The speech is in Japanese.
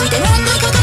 どて